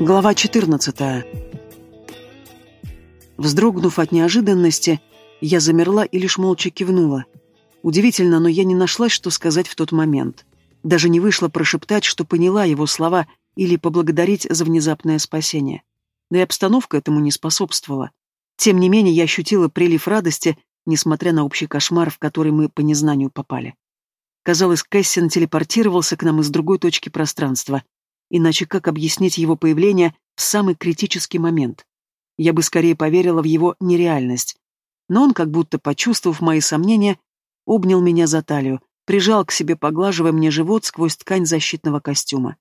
Глава 14. Вздрогнув от неожиданности, я замерла и лишь молча кивнула. Удивительно, но я не нашлась, что сказать в тот момент. Даже не вышло прошептать, что поняла его слова или поблагодарить за внезапное спасение. Да и обстановка этому не способствовала. Тем не менее, я ощутила прилив радости, несмотря на общий кошмар, в который мы по незнанию попали. Казалось, Кэссин телепортировался к нам из другой точки пространства. Иначе как объяснить его появление в самый критический момент? Я бы скорее поверила в его нереальность. Но он, как будто почувствовав мои сомнения, обнял меня за талию, прижал к себе, поглаживая мне живот сквозь ткань защитного костюма.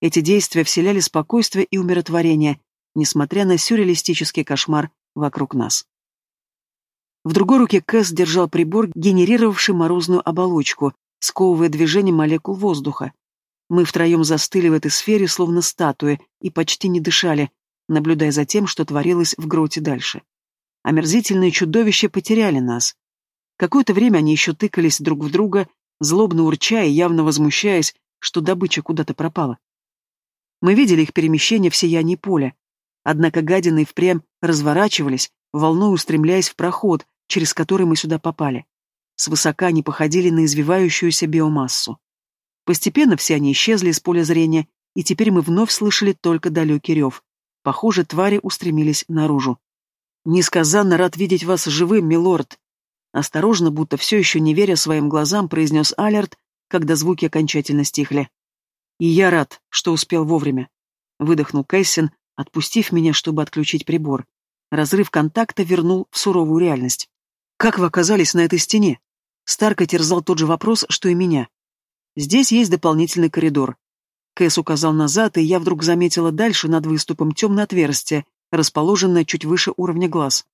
Эти действия вселяли спокойствие и умиротворение, несмотря на сюрреалистический кошмар вокруг нас. В другой руке Кэс держал прибор, генерировавший морозную оболочку, сковывая движение молекул воздуха. Мы втроем застыли в этой сфере, словно статуи, и почти не дышали, наблюдая за тем, что творилось в гроте дальше. Омерзительные чудовища потеряли нас. Какое-то время они еще тыкались друг в друга, злобно урча и явно возмущаясь, что добыча куда-то пропала. Мы видели их перемещение в сиянии поля. Однако гадины впрямь разворачивались, волной устремляясь в проход, через который мы сюда попали. Свысока они походили на извивающуюся биомассу. Постепенно все они исчезли из поля зрения, и теперь мы вновь слышали только далекий рев. Похоже, твари устремились наружу. «Несказанно рад видеть вас живым, милорд!» Осторожно, будто все еще не веря своим глазам, произнес Алерт, когда звуки окончательно стихли. «И я рад, что успел вовремя», — выдохнул Кэссин, отпустив меня, чтобы отключить прибор. Разрыв контакта вернул в суровую реальность. «Как вы оказались на этой стене?» Старка терзал тот же вопрос, что и меня. «Здесь есть дополнительный коридор». Кэс указал назад, и я вдруг заметила дальше над выступом темное отверстие, расположенное чуть выше уровня глаз.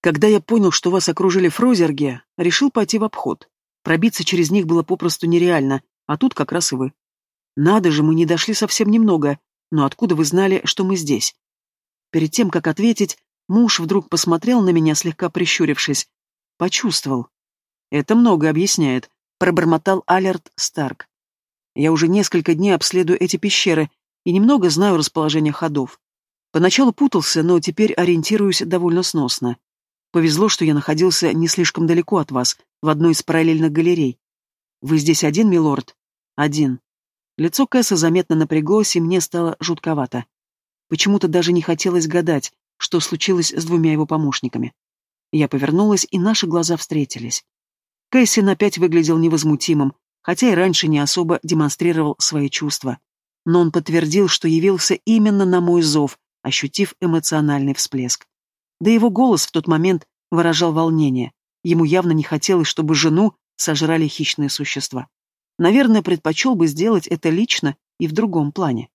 Когда я понял, что вас окружили фрозерги, решил пойти в обход. Пробиться через них было попросту нереально, а тут как раз и вы. Надо же, мы не дошли совсем немного, но откуда вы знали, что мы здесь? Перед тем, как ответить, муж вдруг посмотрел на меня, слегка прищурившись. Почувствовал. Это много объясняет, пробормотал Алерт Старк. Я уже несколько дней обследую эти пещеры и немного знаю расположение ходов. Поначалу путался, но теперь ориентируюсь довольно сносно. Повезло, что я находился не слишком далеко от вас, в одной из параллельных галерей. Вы здесь один, милорд? Один. Лицо Кэса заметно напряглось, и мне стало жутковато. Почему-то даже не хотелось гадать, что случилось с двумя его помощниками. Я повернулась, и наши глаза встретились. Кэссин опять выглядел невозмутимым, хотя и раньше не особо демонстрировал свои чувства. Но он подтвердил, что явился именно на мой зов, ощутив эмоциональный всплеск. Да его голос в тот момент выражал волнение. Ему явно не хотелось, чтобы жену сожрали хищные существа. Наверное, предпочел бы сделать это лично и в другом плане.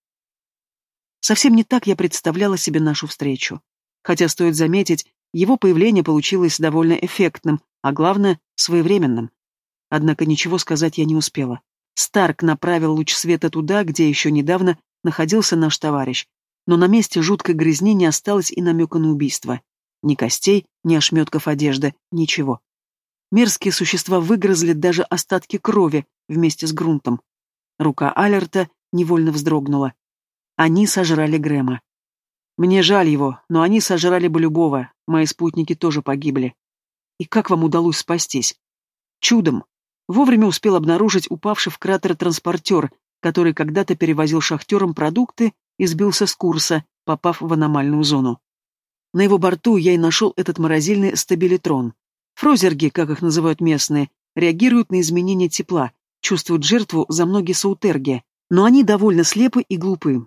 Совсем не так я представляла себе нашу встречу. Хотя, стоит заметить, его появление получилось довольно эффектным, а главное, своевременным. Однако ничего сказать я не успела. Старк направил луч света туда, где еще недавно находился наш товарищ, но на месте жуткой грязни не осталось и намека на убийство. Ни костей, ни ошметков одежды, ничего. Мерзкие существа выгрызли даже остатки крови вместе с грунтом. Рука Алерта невольно вздрогнула. Они сожрали Грэма. Мне жаль его, но они сожрали бы любого, мои спутники тоже погибли. И как вам удалось спастись? Чудом. Вовремя успел обнаружить упавший в кратер транспортер, который когда-то перевозил шахтерам продукты и сбился с курса, попав в аномальную зону. На его борту я и нашел этот морозильный стабилитрон. Фрозерги, как их называют местные, реагируют на изменение тепла, чувствуют жертву за многие саутерги, но они довольно слепы и глупы.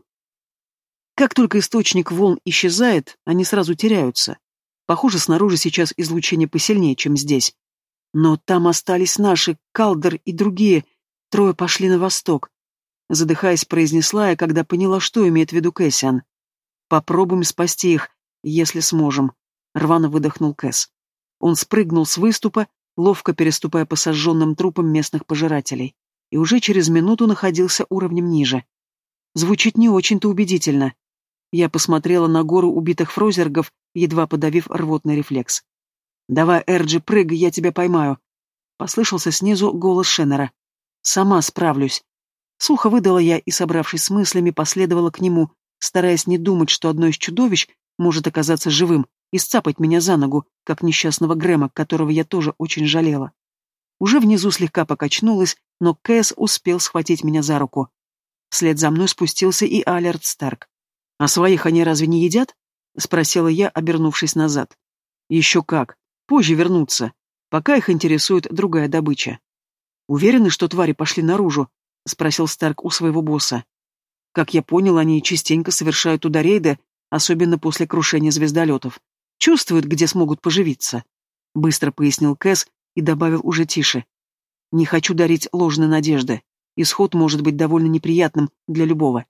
Как только источник волн исчезает, они сразу теряются. Похоже, снаружи сейчас излучение посильнее, чем здесь. Но там остались наши, Калдер и другие. Трое пошли на восток. Задыхаясь, произнесла я, когда поняла, что имеет в виду Кэссиан. «Попробуем спасти их, если сможем», — рвано выдохнул Кэс. Он спрыгнул с выступа, ловко переступая по сожженным трупам местных пожирателей, и уже через минуту находился уровнем ниже. Звучит не очень-то убедительно. Я посмотрела на гору убитых фрозергов, едва подавив рвотный рефлекс. «Давай, Эрджи, прыгай, я тебя поймаю!» Послышался снизу голос Шеннера. «Сама справлюсь». Сухо выдала я и, собравшись с мыслями, последовала к нему, стараясь не думать, что одно из чудовищ может оказаться живым и сцапать меня за ногу, как несчастного Грэма, которого я тоже очень жалела. Уже внизу слегка покачнулась, но Кэс успел схватить меня за руку. Вслед за мной спустился и Алерт Старк. «А своих они разве не едят?» — спросила я, обернувшись назад. «Еще как. Позже вернутся. Пока их интересует другая добыча». «Уверены, что твари пошли наружу?» — спросил Старк у своего босса. «Как я понял, они частенько совершают туда рейды, особенно после крушения звездолетов. Чувствуют, где смогут поживиться», — быстро пояснил Кэс и добавил уже тише. «Не хочу дарить ложные надежды. Исход может быть довольно неприятным для любого.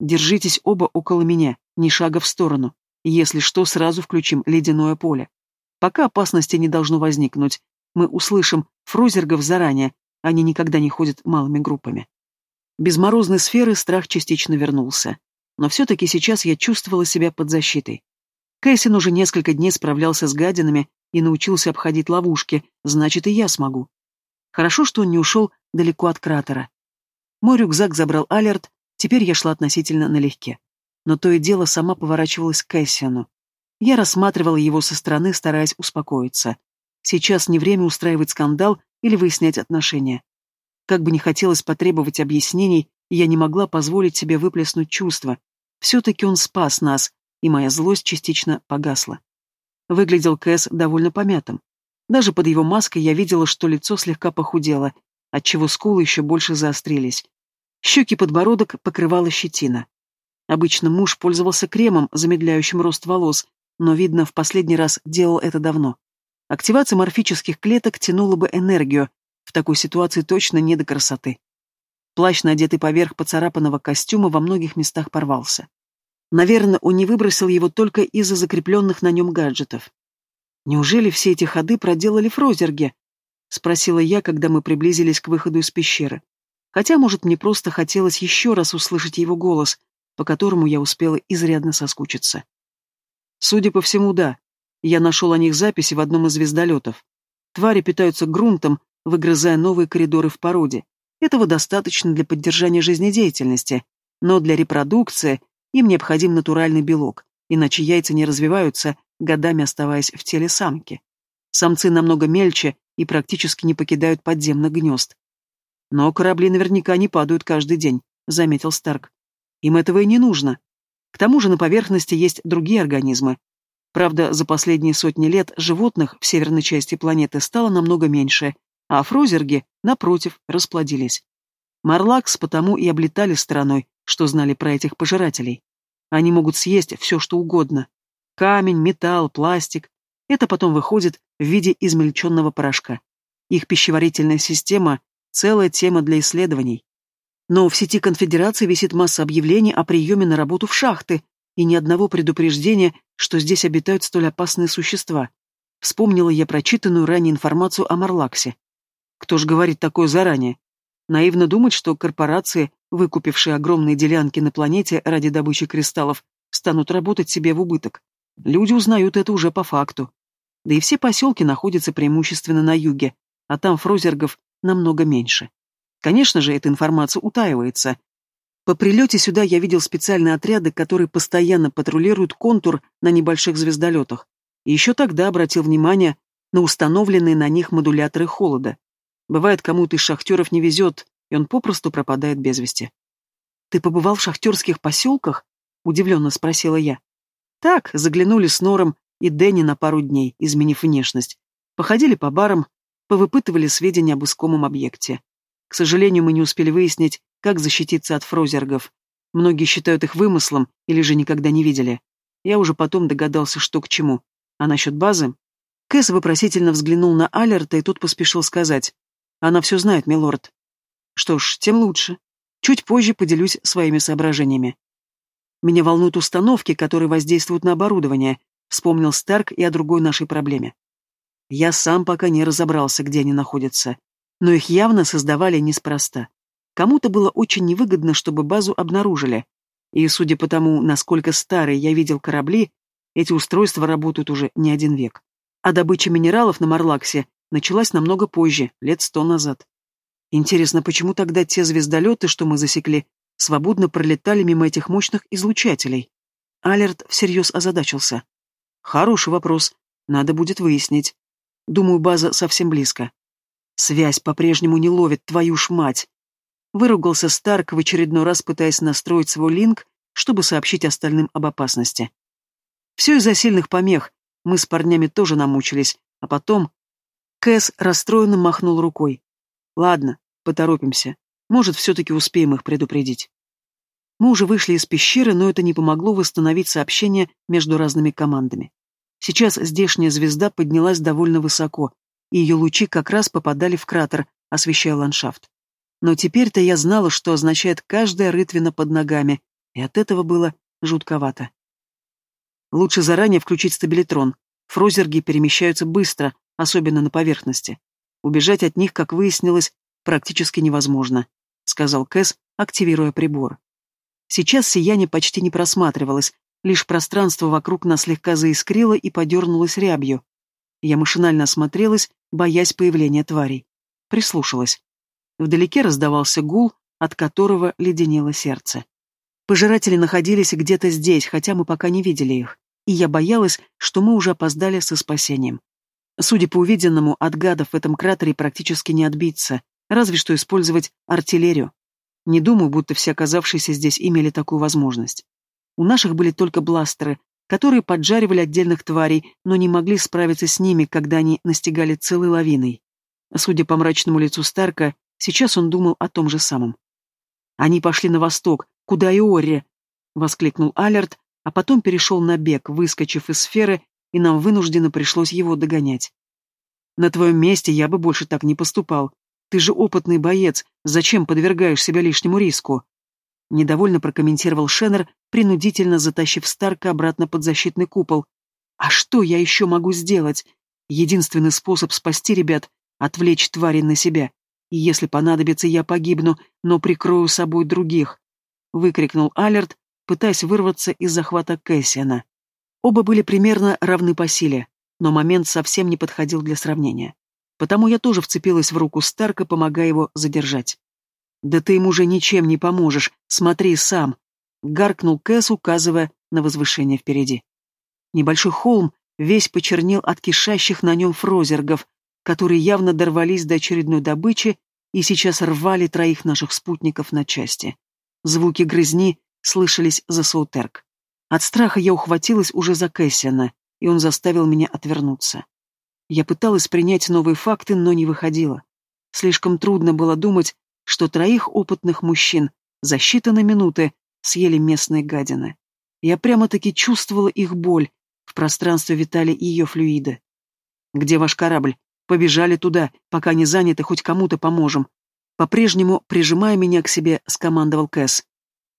Держитесь оба около меня, ни шага в сторону. Если что, сразу включим ледяное поле. Пока опасности не должно возникнуть. Мы услышим фрозергов заранее, они никогда не ходят малыми группами. Без морозной сферы страх частично вернулся. Но все-таки сейчас я чувствовала себя под защитой. Кэссин уже несколько дней справлялся с гадинами и научился обходить ловушки, значит, и я смогу. Хорошо, что он не ушел далеко от кратера. Мой рюкзак забрал Алерт, теперь я шла относительно налегке. Но то и дело сама поворачивалась к Кэссиану. Я рассматривала его со стороны, стараясь успокоиться. Сейчас не время устраивать скандал или выяснять отношения. Как бы не хотелось потребовать объяснений, я не могла позволить себе выплеснуть чувства. Все-таки он спас нас, и моя злость частично погасла. Выглядел Кэс довольно помятым. Даже под его маской я видела, что лицо слегка похудело, отчего скулы еще больше заострились. Щеки подбородок покрывала щетина. Обычно муж пользовался кремом, замедляющим рост волос, но, видно, в последний раз делал это давно. Активация морфических клеток тянула бы энергию, в такой ситуации точно не до красоты. Плащ, надетый поверх поцарапанного костюма, во многих местах порвался. Наверное, он не выбросил его только из-за закрепленных на нем гаджетов. «Неужели все эти ходы проделали фрозерги?» — спросила я, когда мы приблизились к выходу из пещеры. Хотя, может, мне просто хотелось еще раз услышать его голос, по которому я успела изрядно соскучиться. Судя по всему, да. Я нашел о них записи в одном из звездолетов. Твари питаются грунтом, выгрызая новые коридоры в породе. Этого достаточно для поддержания жизнедеятельности, но для репродукции им необходим натуральный белок, иначе яйца не развиваются, годами оставаясь в теле самки. Самцы намного мельче и практически не покидают подземных гнезд. Но корабли наверняка не падают каждый день, заметил Старк. Им этого и не нужно. К тому же на поверхности есть другие организмы. Правда, за последние сотни лет животных в северной части планеты стало намного меньше, а фрозерги, напротив, расплодились. Марлакс потому и облетали стороной, что знали про этих пожирателей. Они могут съесть все, что угодно. Камень, металл, пластик. Это потом выходит в виде измельченного порошка. Их пищеварительная система – целая тема для исследований. Но в сети конфедерации висит масса объявлений о приеме на работу в шахты и ни одного предупреждения, что здесь обитают столь опасные существа. Вспомнила я прочитанную ранее информацию о Марлаксе. Кто ж говорит такое заранее? Наивно думать, что корпорации, выкупившие огромные делянки на планете ради добычи кристаллов, станут работать себе в убыток. Люди узнают это уже по факту. Да и все поселки находятся преимущественно на юге, а там фрозергов намного меньше. Конечно же, эта информация утаивается. По прилете сюда я видел специальные отряды, которые постоянно патрулируют контур на небольших звездолетах. И еще тогда обратил внимание на установленные на них модуляторы холода. Бывает, кому-то из шахтеров не везет, и он попросту пропадает без вести. «Ты побывал в шахтерских поселках?» — удивленно спросила я. «Так, заглянули с Нором и Дэнни на пару дней, изменив внешность. Походили по барам, повыпытывали сведения об искомом объекте. К сожалению, мы не успели выяснить, как защититься от фрозергов. Многие считают их вымыслом или же никогда не видели. Я уже потом догадался, что к чему. А насчет базы? Кэс вопросительно взглянул на Алерта, и тот поспешил сказать. Она все знает, милорд. Что ж, тем лучше. Чуть позже поделюсь своими соображениями. Меня волнуют установки, которые воздействуют на оборудование, вспомнил Старк и о другой нашей проблеме. Я сам пока не разобрался, где они находятся, но их явно создавали неспроста. Кому-то было очень невыгодно, чтобы базу обнаружили. И, судя по тому, насколько старые я видел корабли, эти устройства работают уже не один век. А добыча минералов на Марлаксе началась намного позже, лет сто назад. Интересно, почему тогда те звездолеты, что мы засекли, свободно пролетали мимо этих мощных излучателей? Алерт всерьез озадачился. Хороший вопрос. Надо будет выяснить. Думаю, база совсем близко. Связь по-прежнему не ловит, твою ж мать. Выругался Старк в очередной раз, пытаясь настроить свой линк, чтобы сообщить остальным об опасности. Все из-за сильных помех. Мы с парнями тоже намучились. А потом... Кэс расстроенно махнул рукой. Ладно, поторопимся. Может, все-таки успеем их предупредить. Мы уже вышли из пещеры, но это не помогло восстановить сообщение между разными командами. Сейчас здешняя звезда поднялась довольно высоко, и ее лучи как раз попадали в кратер, освещая ландшафт. Но теперь-то я знала, что означает каждая рытвина под ногами, и от этого было жутковато. Лучше заранее включить стабилитрон. Фрозерги перемещаются быстро, особенно на поверхности. Убежать от них, как выяснилось, практически невозможно, сказал Кэс, активируя прибор. Сейчас сияние почти не просматривалось, лишь пространство вокруг нас слегка заискрило и подернулось рябью. Я машинально осмотрелась, боясь появления тварей. Прислушалась. Вдалеке раздавался гул, от которого леденело сердце. Пожиратели находились где-то здесь, хотя мы пока не видели их, и я боялась, что мы уже опоздали со спасением. Судя по увиденному, от гадов в этом кратере практически не отбиться, разве что использовать артиллерию. Не думаю, будто все оказавшиеся здесь имели такую возможность. У наших были только бластеры, которые поджаривали отдельных тварей, но не могли справиться с ними, когда они настигали целой лавиной. Судя по мрачному лицу Старка, сейчас он думал о том же самом. «Они пошли на восток, куда и Орри!» — воскликнул Алерт, а потом перешел на бег, выскочив из сферы, и нам вынужденно пришлось его догонять. «На твоем месте я бы больше так не поступал. Ты же опытный боец, зачем подвергаешь себя лишнему риску?» Недовольно прокомментировал Шеннер, принудительно затащив Старка обратно под защитный купол. «А что я еще могу сделать? Единственный способ спасти ребят — отвлечь твари на себя. И если понадобится, я погибну, но прикрою собой других», — выкрикнул Алерт, пытаясь вырваться из захвата Кэссиана. Оба были примерно равны по силе, но момент совсем не подходил для сравнения. Потому я тоже вцепилась в руку Старка, помогая его задержать. «Да ты ему уже ничем не поможешь, смотри сам!» — гаркнул Кэс, указывая на возвышение впереди. Небольшой холм весь почернел от кишащих на нем фрозергов, которые явно дорвались до очередной добычи и сейчас рвали троих наших спутников на части. Звуки грызни слышались за Саутерк. От страха я ухватилась уже за Кэссиана, и он заставил меня отвернуться. Я пыталась принять новые факты, но не выходила. Слишком трудно было думать, что троих опытных мужчин за считанные минуты съели местные гадины. Я прямо-таки чувствовала их боль, в пространстве витали ее флюиды. «Где ваш корабль? Побежали туда, пока не заняты, хоть кому-то поможем». По-прежнему, прижимая меня к себе, скомандовал Кэс.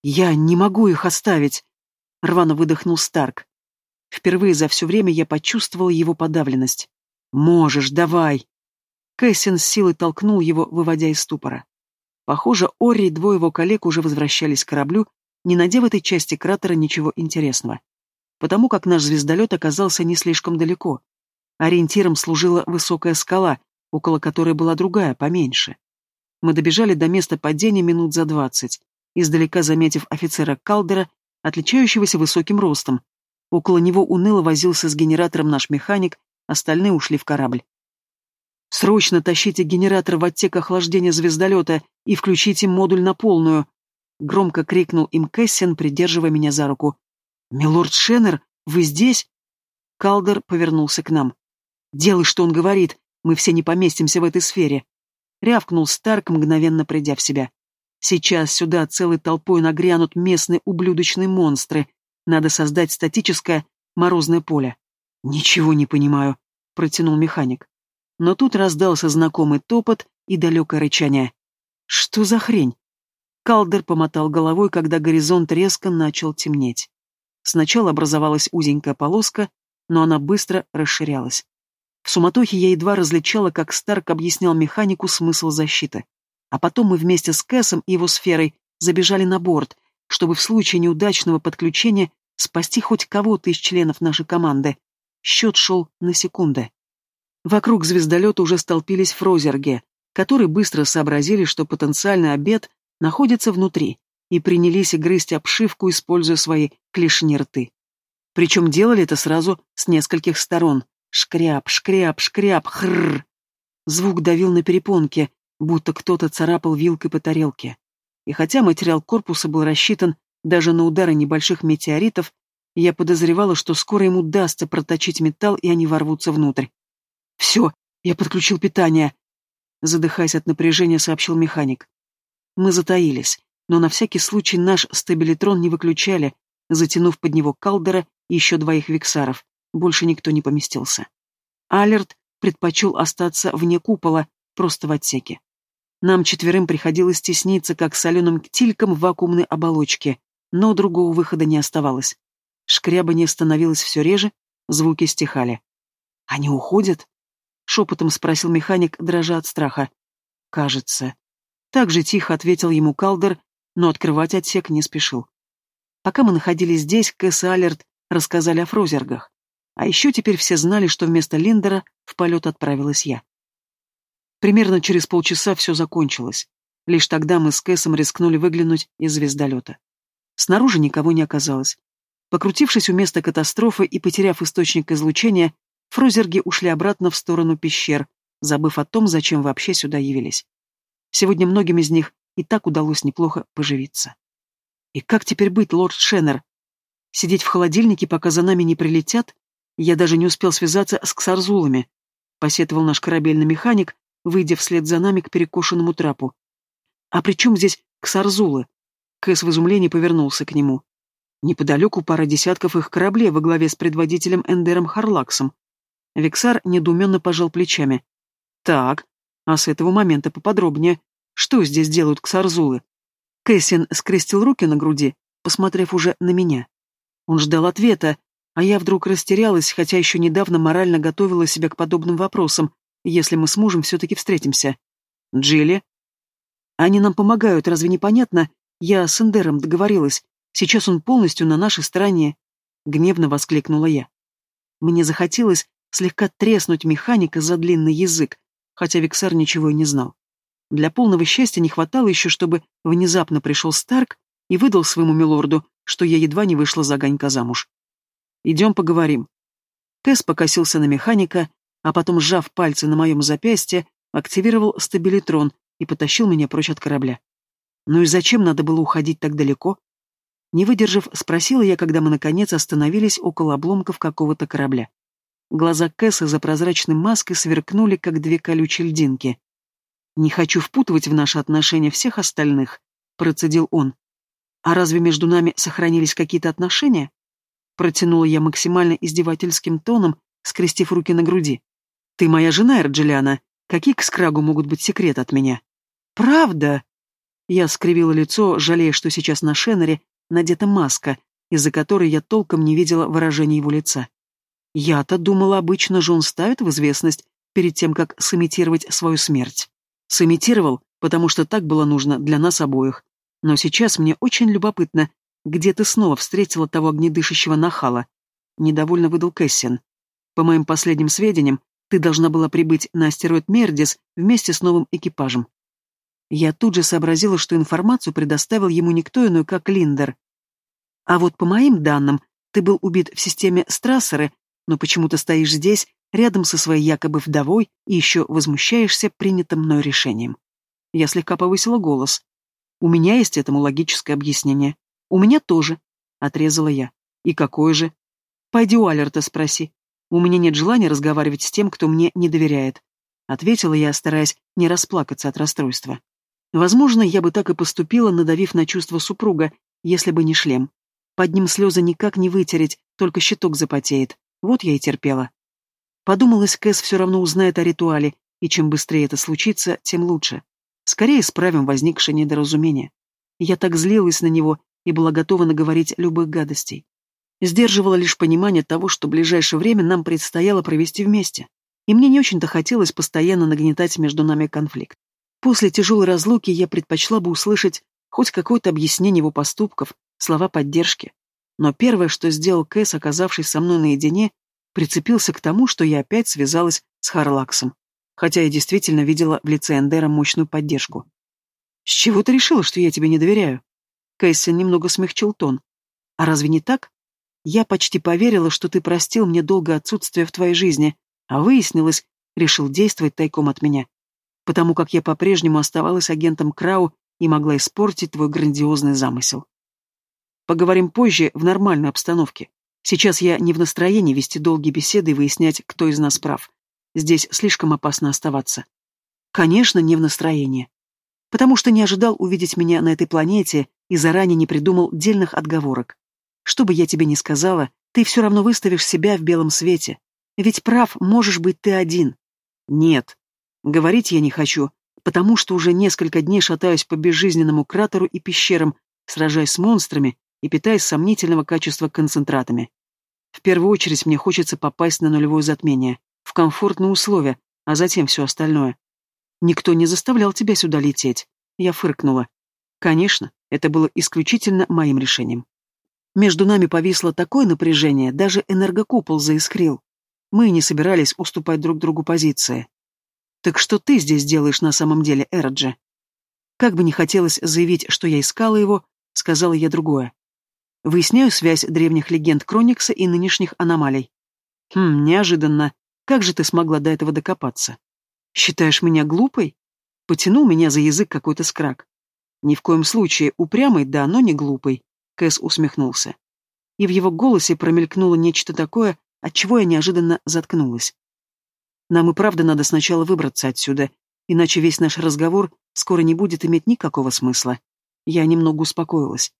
«Я не могу их оставить!» Рвано выдохнул Старк. Впервые за все время я почувствовал его подавленность. «Можешь, давай!» Кэссин с силой толкнул его, выводя из ступора. Похоже, Ори и двое его коллег уже возвращались к кораблю, не найдя в этой части кратера ничего интересного. Потому как наш звездолет оказался не слишком далеко. Ориентиром служила высокая скала, около которой была другая, поменьше. Мы добежали до места падения минут за двадцать, издалека заметив офицера Калдера, отличающегося высоким ростом. Около него уныло возился с генератором наш механик, остальные ушли в корабль. «Срочно тащите генератор в отсек охлаждения звездолета и включите модуль на полную!» Громко крикнул им Кэссин, придерживая меня за руку. «Милорд Шеннер, вы здесь?» Калдер повернулся к нам. «Делай, что он говорит, мы все не поместимся в этой сфере!» Рявкнул Старк, мгновенно придя в себя. «Сейчас сюда целой толпой нагрянут местные ублюдочные монстры. Надо создать статическое морозное поле». «Ничего не понимаю», — протянул механик. Но тут раздался знакомый топот и далекое рычание. «Что за хрень?» Калдер помотал головой, когда горизонт резко начал темнеть. Сначала образовалась узенькая полоска, но она быстро расширялась. В суматохе я едва различала, как Старк объяснял механику смысл защиты. А потом мы вместе с Кэсом и его сферой забежали на борт, чтобы в случае неудачного подключения спасти хоть кого-то из членов нашей команды. Счет шел на секунды. Вокруг звездолета уже столпились фрозерги, которые быстро сообразили, что потенциальный обед находится внутри, и принялись грызть обшивку, используя свои клешни рты. Причем делали это сразу с нескольких сторон. Шкряп, шкряп, шкряп, хрррр. Звук давил на перепонки, будто кто-то царапал вилкой по тарелке. И хотя материал корпуса был рассчитан даже на удары небольших метеоритов, я подозревала, что скоро им удастся проточить металл, и они ворвутся внутрь. «Все, я подключил питание», — задыхаясь от напряжения, сообщил механик. Мы затаились, но на всякий случай наш стабилитрон не выключали, затянув под него калдера и еще двоих виксаров. Больше никто не поместился. Алерт предпочел остаться вне купола, просто в отсеке. Нам четверым приходилось тесниться, как соленым ктильком в вакуумной оболочке, но другого выхода не оставалось. Шкрябание становилось все реже, звуки стихали. «Они уходят?» — шепотом спросил механик, дрожа от страха. «Кажется». Так же тихо ответил ему Калдер, но открывать отсек не спешил. Пока мы находились здесь, Кэс и Алерт рассказали о фрозергах. А еще теперь все знали, что вместо Линдера в полет отправилась я. Примерно через полчаса все закончилось. Лишь тогда мы с Кэсом рискнули выглянуть из звездолета. Снаружи никого не оказалось. Покрутившись у места катастрофы и потеряв источник излучения, фрозерги ушли обратно в сторону пещер, забыв о том, зачем вообще сюда явились. Сегодня многим из них и так удалось неплохо поживиться. И как теперь быть, лорд Шеннер? Сидеть в холодильнике, пока за нами не прилетят? Я даже не успел связаться с ксарзулами, посетовал наш корабельный механик, выйдя вслед за нами к перекошенному трапу. А при чем здесь ксарзулы? Кэс в изумлении повернулся к нему. Неподалеку пара десятков их кораблей во главе с предводителем Эндером Харлаксом. Виксар недоуменно пожал плечами. Так, а с этого момента поподробнее. Что здесь делают ксарзулы? Кэссин скрестил руки на груди, посмотрев уже на меня. Он ждал ответа, а я вдруг растерялась, хотя еще недавно морально готовила себя к подобным вопросам, если мы с мужем все-таки встретимся. Джилли? Они нам помогают, разве не понятно? Я с Эндером договорилась. Сейчас он полностью на нашей стороне. Гневно воскликнула я. Мне захотелось слегка треснуть механика за длинный язык, хотя Виксар ничего и не знал. Для полного счастья не хватало еще, чтобы внезапно пришел Старк и выдал своему милорду, что я едва не вышла за Ганька замуж. «Идем поговорим». Кэс покосился на механика, а потом, сжав пальцы на моем запястье, активировал стабилитрон и потащил меня прочь от корабля. Ну и зачем надо было уходить так далеко? Не выдержав, спросила я, когда мы наконец остановились около обломков какого-то корабля. Глаза Кэса за прозрачной маской сверкнули, как две колючие льдинки. «Не хочу впутывать в наши отношения всех остальных», — процедил он. «А разве между нами сохранились какие-то отношения?» Протянула я максимально издевательским тоном, скрестив руки на груди. «Ты моя жена, Эрджелиана. Какие к скрагу могут быть секреты от меня?» «Правда?» Я скривила лицо, жалея, что сейчас на Шеннере надета маска, из-за которой я толком не видела выражения его лица. Я-то думала, обычно же он ставит в известность перед тем, как сымитировать свою смерть. Сымитировал, потому что так было нужно для нас обоих. Но сейчас мне очень любопытно, где ты снова встретила того огнедышащего нахала. Недовольно выдал Кэссин. По моим последним сведениям, ты должна была прибыть на астероид Мердис вместе с новым экипажем. Я тут же сообразила, что информацию предоставил ему никто иной, как Линдер. А вот по моим данным, ты был убит в системе Страссеры, но почему-то стоишь здесь, рядом со своей якобы вдовой, и еще возмущаешься принятым мной решением. Я слегка повысила голос. У меня есть этому логическое объяснение. У меня тоже, — отрезала я. И какое же? Пойди у Алерта спроси. У меня нет желания разговаривать с тем, кто мне не доверяет. Ответила я, стараясь не расплакаться от расстройства. Возможно, я бы так и поступила, надавив на чувство супруга, если бы не шлем. Под ним слезы никак не вытереть, только щиток запотеет. Вот я и терпела. Подумалось, Кэс все равно узнает о ритуале, и чем быстрее это случится, тем лучше. Скорее исправим возникшее недоразумение. Я так злилась на него и была готова наговорить любых гадостей. Сдерживала лишь понимание того, что ближайшее время нам предстояло провести вместе. И мне не очень-то хотелось постоянно нагнетать между нами конфликт. После тяжелой разлуки я предпочла бы услышать хоть какое-то объяснение его поступков, слова поддержки. Но первое, что сделал Кэс, оказавшись со мной наедине, прицепился к тому, что я опять связалась с Харлаксом, хотя я действительно видела в лице Эндера мощную поддержку. «С чего ты решила, что я тебе не доверяю?» Кэссин немного смягчил тон. А разве не так? Я почти поверила, что ты простил мне долгое отсутствие в твоей жизни, а выяснилось, решил действовать тайком от меня. Потому как я по-прежнему оставалась агентом Крау и могла испортить твой грандиозный замысел. Поговорим позже в нормальной обстановке. Сейчас я не в настроении вести долгие беседы и выяснять, кто из нас прав. Здесь слишком опасно оставаться. Конечно, не в настроении. Потому что не ожидал увидеть меня на этой планете и заранее не придумал дельных отговорок. Что бы я тебе ни сказала, ты все равно выставишь себя в белом свете. Ведь прав можешь быть ты один. Нет. Говорить я не хочу, потому что уже несколько дней шатаюсь по безжизненному кратеру и пещерам, сражаясь с монстрами и питаясь сомнительного качества концентратами. В первую очередь мне хочется попасть на нулевое затмение, в комфортные условия, а затем все остальное. Никто не заставлял тебя сюда лететь. Я фыркнула. Конечно, это было исключительно моим решением. Между нами повисло такое напряжение, даже энергокупол заискрил. Мы не собирались уступать друг другу позиции. «Так что ты здесь делаешь на самом деле, Эраджи?» Как бы не хотелось заявить, что я искала его, сказала я другое. Выясняю связь древних легенд Кроникса и нынешних аномалий. Хм, неожиданно. Как же ты смогла до этого докопаться? Считаешь меня глупой? Потянул меня за язык какой-то скрак. Ни в коем случае упрямый, да, но не глупый. Кэс усмехнулся. И в его голосе промелькнуло нечто такое, от чего я неожиданно заткнулась. Нам и правда надо сначала выбраться отсюда, иначе весь наш разговор скоро не будет иметь никакого смысла. Я немного успокоилась.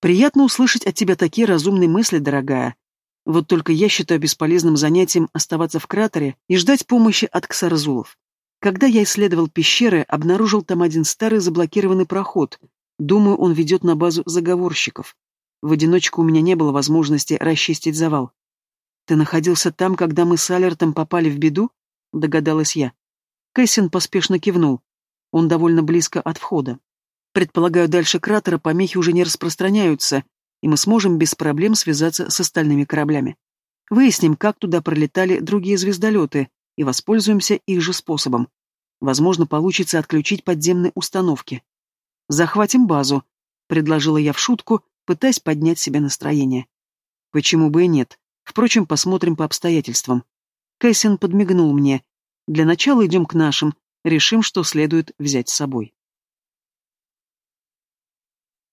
Приятно услышать от тебя такие разумные мысли, дорогая. Вот только я считаю бесполезным занятием оставаться в кратере и ждать помощи от ксарзулов. Когда я исследовал пещеры, обнаружил там один старый заблокированный проход, Думаю, он ведет на базу заговорщиков. В одиночку у меня не было возможности расчистить завал. Ты находился там, когда мы с Алертом попали в беду? Догадалась я. Кэссин поспешно кивнул. Он довольно близко от входа. Предполагаю, дальше кратера помехи уже не распространяются, и мы сможем без проблем связаться с остальными кораблями. Выясним, как туда пролетали другие звездолеты, и воспользуемся их же способом. Возможно, получится отключить подземные установки. «Захватим базу», — предложила я в шутку, пытаясь поднять себе настроение. «Почему бы и нет? Впрочем, посмотрим по обстоятельствам». Кэссин подмигнул мне. «Для начала идем к нашим, решим, что следует взять с собой».